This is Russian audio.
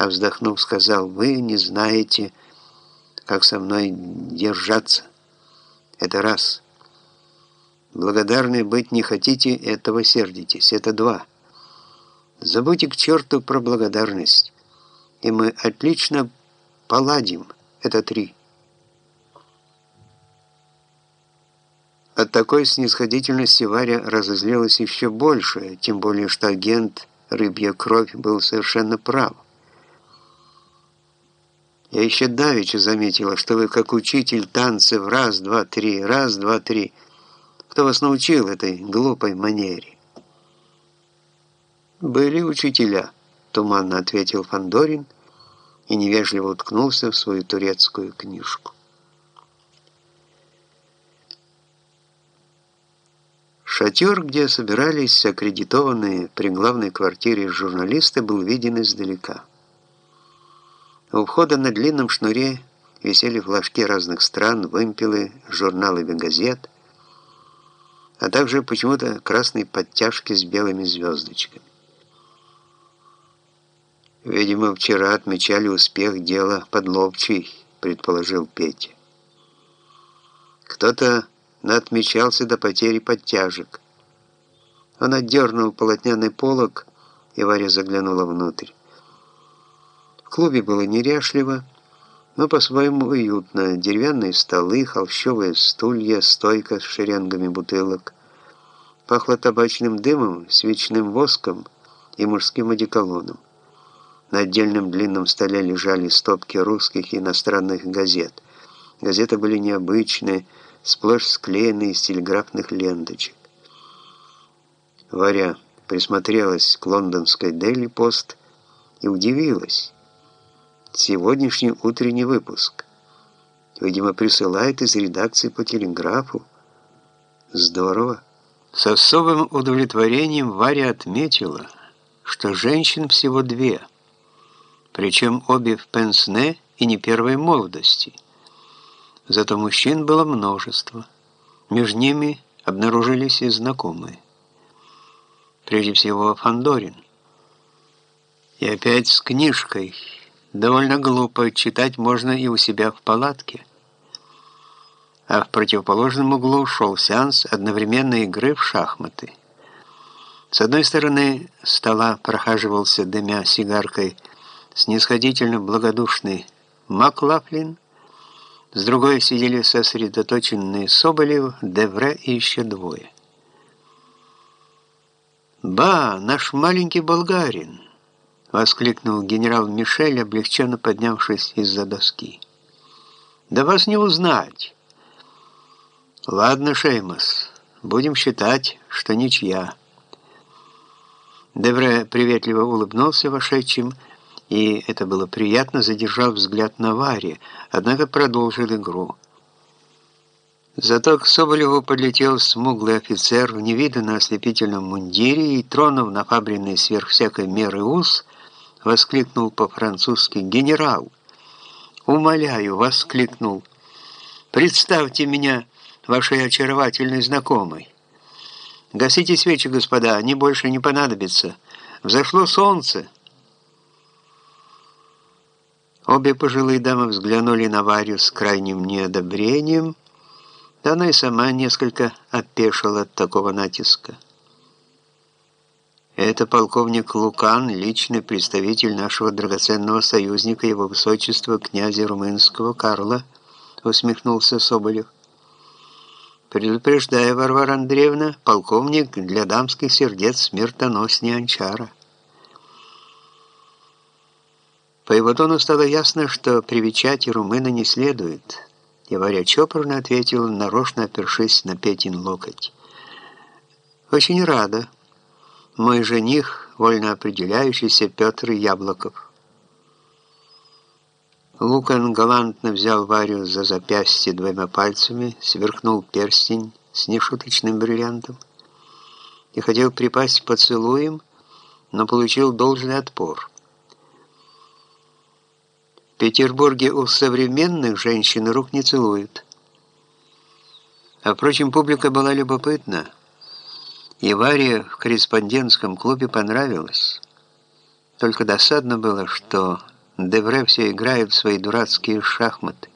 а вздохнув, сказал, «Вы не знаете, как со мной держаться. Это раз. Благодарны быть не хотите, этого сердитесь. Это два. Забудьте к черту про благодарность, и мы отлично поладим. Это три». От такой снисходительности Варя разозлилась еще больше, тем более что агент «Рыбья кровь» был совершенно прав. Я еще давеча заметила, что вы как учитель танцев раз, два, три, раз, два, три. Кто вас научил этой глупой манере? Были учителя, туманно ответил Фандорин и невежливо уткнулся в свою турецкую книжку. Шатер, где собирались аккредитованные при главной квартире журналисты, был виден издалека. У входа на длинном шнуре висели флажки разных стран, вымпелы, журналами газет, а также почему-то красные подтяжки с белыми звездочками. «Видимо, вчера отмечали успех дела подловчий», — предположил Петя. Кто-то отмечался до потери подтяжек. Он отдернул полотняный полог, и Варя заглянула внутрь. В клубе было неряшливо, но по-своему уютно. Деревянные столы, холщовые стулья, стойка с шеренгами бутылок. Пахло табачным дымом, свечным воском и мужским одеколоном. На отдельном длинном столе лежали стопки русских и иностранных газет. Газеты были необычные, сплошь склеенные из телеграфных ленточек. Варя присмотрелась к лондонской Post и удивилась. Сегодняшний утренний выпуск. Видимо, присылает из редакции по телеграфу. Здорово. С особым удовлетворением Варя отметила, что женщин всего две, причем обе в пенсне и не первой молодости – Зато мужчин было множество. Между ними обнаружились и знакомые. Прежде всего Фандорин. И опять с книжкой. Довольно глупо читать можно и у себя в палатке. А в противоположном углу шел сеанс одновременной игры в шахматы. С одной стороны стола прохаживался, дымя сигаркой, снисходительно благодушный Маклафлин, с другой сидели сосредоточенные Соболев, Девре и еще двое. «Ба, наш маленький болгарин!» — воскликнул генерал Мишель, облегченно поднявшись из-за доски. «Да вас не узнать!» «Ладно, Шеймас, будем считать, что ничья». Девре приветливо улыбнулся вошедшим и это было приятно, задержав взгляд на Варе, однако продолжил игру. Зато к Соболеву подлетел смуглый офицер в невиданно ослепительном мундире и, тронув нафабренный сверх всякой меры ус, воскликнул по-французски «Генерал!» «Умоляю!» — воскликнул. «Представьте меня вашей очаровательной знакомой!» «Гасите свечи, господа, они больше не понадобятся. Взошло солнце!» Обе пожилые дамы взглянули на Варю с крайним неодобрением, да она и сама несколько опешила от такого натиска. «Это полковник Лукан, личный представитель нашего драгоценного союзника, его высочества, князя румынского Карла», усмехнулся Соболев. «Предупреждаю, Варвара Андреевна, полковник для дамских сердец смертоноснее Анчара». По его тону стало ясно, что привечать румына не следует. И Варя чопорно ответил, нарочно опершись на Петин локоть. «Очень рада. Мой жених, вольно определяющийся Петр Яблоков». Лукан галантно взял Варю за запястье двумя пальцами, сверкнул перстень с нешуточным бриллиантом и хотел припасть поцелуем, но получил должный отпор. Петербурге у современных женщин рук не целуют. А впрочем, публика была любопытна. И Варе в корреспондентском клубе понравилось. Только досадно было, что Девре все играет в свои дурацкие шахматы.